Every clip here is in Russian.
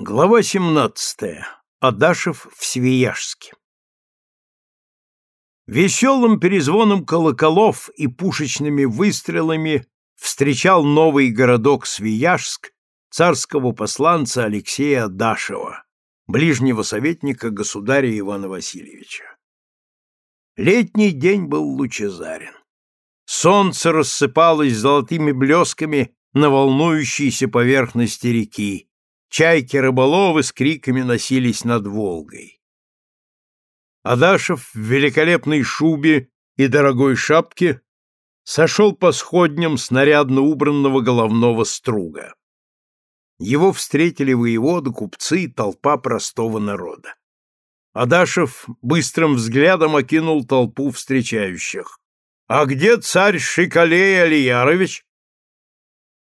Глава 17. Адашев в Свияжске. Веселым перезвоном колоколов и пушечными выстрелами встречал новый городок Свияжск царского посланца Алексея Адашева, ближнего советника государя Ивана Васильевича. Летний день был лучезарен. Солнце рассыпалось золотыми блесками на волнующейся поверхности реки, Чайки-рыболовы с криками носились над Волгой. Адашев в великолепной шубе и дорогой шапке сошел по сходням снарядно убранного головного струга. Его встретили воеводы, купцы и толпа простого народа. Адашев быстрым взглядом окинул толпу встречающих. «А где царь Шикалей Алиярович?»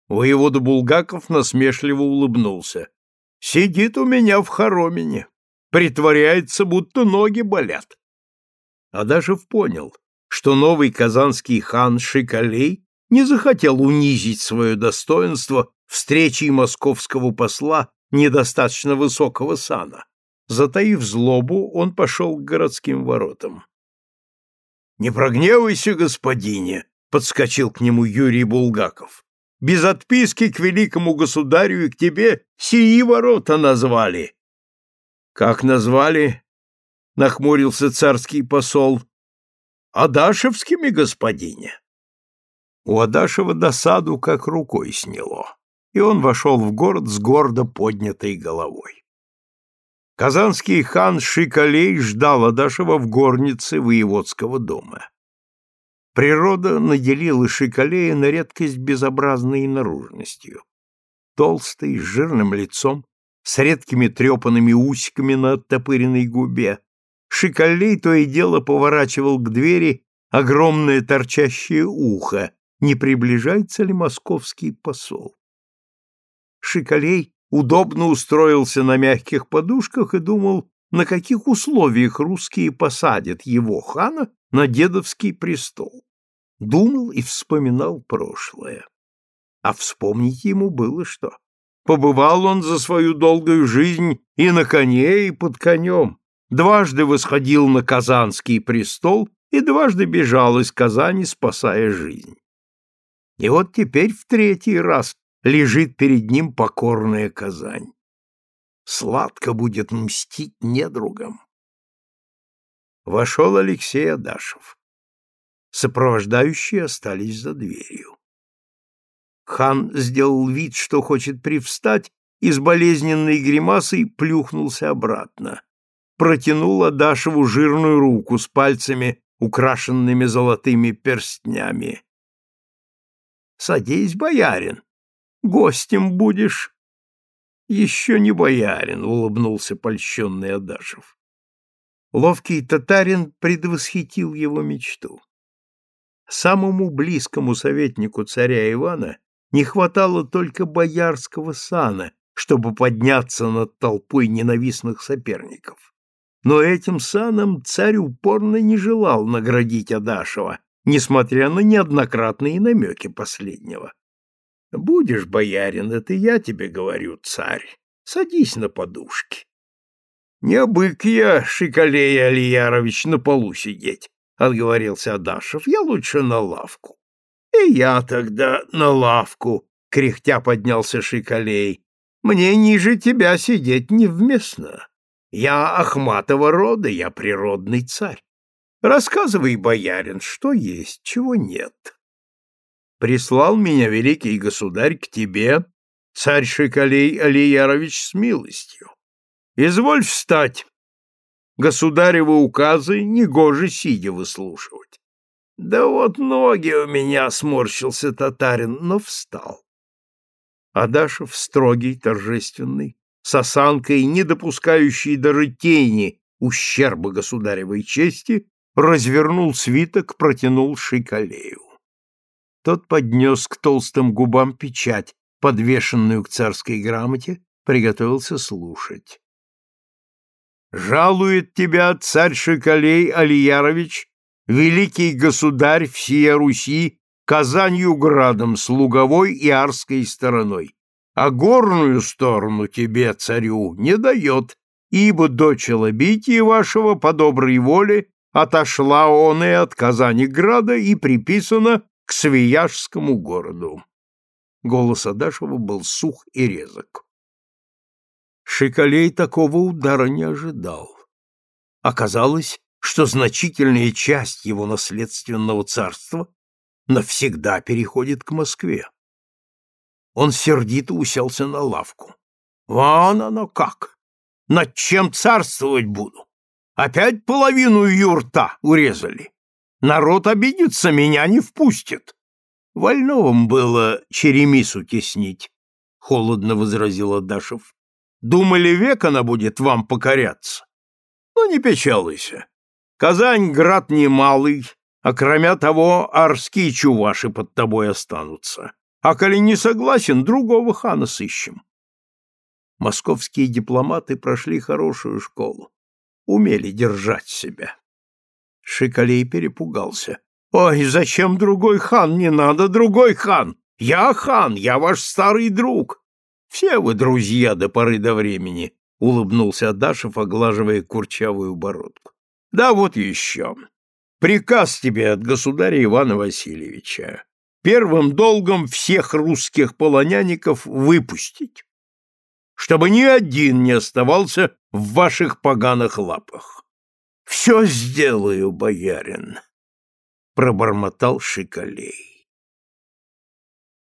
Воевода Булгаков насмешливо улыбнулся. Сидит у меня в хоромине, притворяется, будто ноги болят. Адашев понял, что новый казанский хан Шикалей не захотел унизить свое достоинство встречей московского посла недостаточно высокого сана. Затаив злобу, он пошел к городским воротам. — Не прогневайся, господине! — подскочил к нему Юрий Булгаков без отписки к великому государю и к тебе сии ворота назвали. — Как назвали? — нахмурился царский посол. — Адашевскими, господине. У Адашева досаду как рукой сняло, и он вошел в город с гордо поднятой головой. Казанский хан Шикалей ждал Адашева в горнице воеводского дома. Природа наделила Шикалея на редкость безобразной наружностью. Толстый, с жирным лицом, с редкими трепанными усиками на оттопыренной губе, Шикалей то и дело поворачивал к двери огромное торчащее ухо, не приближается ли московский посол. Шикалей удобно устроился на мягких подушках и думал, на каких условиях русские посадят его, хана, на дедовский престол думал и вспоминал прошлое. А вспомнить ему было что. Побывал он за свою долгую жизнь и на коне, и под конем, дважды восходил на Казанский престол и дважды бежал из Казани, спасая жизнь. И вот теперь в третий раз лежит перед ним покорная Казань. Сладко будет мстить недругам. Вошел Алексей Адашев сопровождающие остались за дверью. Хан сделал вид, что хочет привстать, и с болезненной гримасой плюхнулся обратно. Протянул Адашеву жирную руку с пальцами, украшенными золотыми перстнями. — Садись, боярин, гостем будешь. — Еще не боярин, — улыбнулся польщенный Адашев. Ловкий татарин предвосхитил его мечту. Самому близкому советнику царя Ивана не хватало только боярского сана, чтобы подняться над толпой ненавистных соперников. Но этим саном царь упорно не желал наградить Адашева, несмотря на неоднократные намеки последнего. «Будешь, боярин, это я тебе говорю, царь, садись на подушки». «Не обык я, Шикалей Алиярович, на полу сидеть», — отговорился Адашев, — я лучше на лавку. — И я тогда на лавку, — кряхтя поднялся Шикалей. — Мне ниже тебя сидеть невместно. Я Ахматова рода, я природный царь. Рассказывай, боярин, что есть, чего нет. Прислал меня великий государь к тебе, царь Шикалей Алиярович, с милостью. Изволь встать, Государевы указы негоже сидя выслушивать. Да вот ноги у меня, сморщился татарин, но встал. Адашев, строгий, торжественный, с осанкой, не допускающей даже тени ущерба государевой чести, развернул свиток, протянул Шикалею. Тот поднес к толстым губам печать, подвешенную к царской грамоте, приготовился слушать. Жалует тебя царь Шикалей Алиярович, великий государь всея Руси, Казанью градом с луговой и арской стороной. а горную сторону тебе, царю, не дает, ибо дочь Лобитии вашего по доброй воле отошла он и от Казани-града и приписана к Свияжскому городу. Голос Адашева был сух и резок. Шикалей такого удара не ожидал. Оказалось, что значительная часть его наследственного царства навсегда переходит к Москве. Он сердито уселся на лавку. Вон оно как! Над чем царствовать буду? Опять половину юрта урезали. Народ обидится, меня не впустит. Вольновым было черемису теснить, — холодно возразил Адашев. Думали, век она будет вам покоряться. Ну, не печалуйся. Казань — град немалый, а кроме того, арские чуваши под тобой останутся. А коли не согласен, другого хана сыщем. Московские дипломаты прошли хорошую школу, умели держать себя. Шикалей перепугался. «Ой, зачем другой хан? Не надо другой хан! Я хан, я ваш старый друг! Все вы друзья до поры до времени!» — улыбнулся Адашев, оглаживая курчавую бородку. «Да вот еще. Приказ тебе от государя Ивана Васильевича. Первым долгом всех русских полонянников выпустить, чтобы ни один не оставался в ваших поганых лапах. Все сделаю, боярин, пробормотал Шикалей.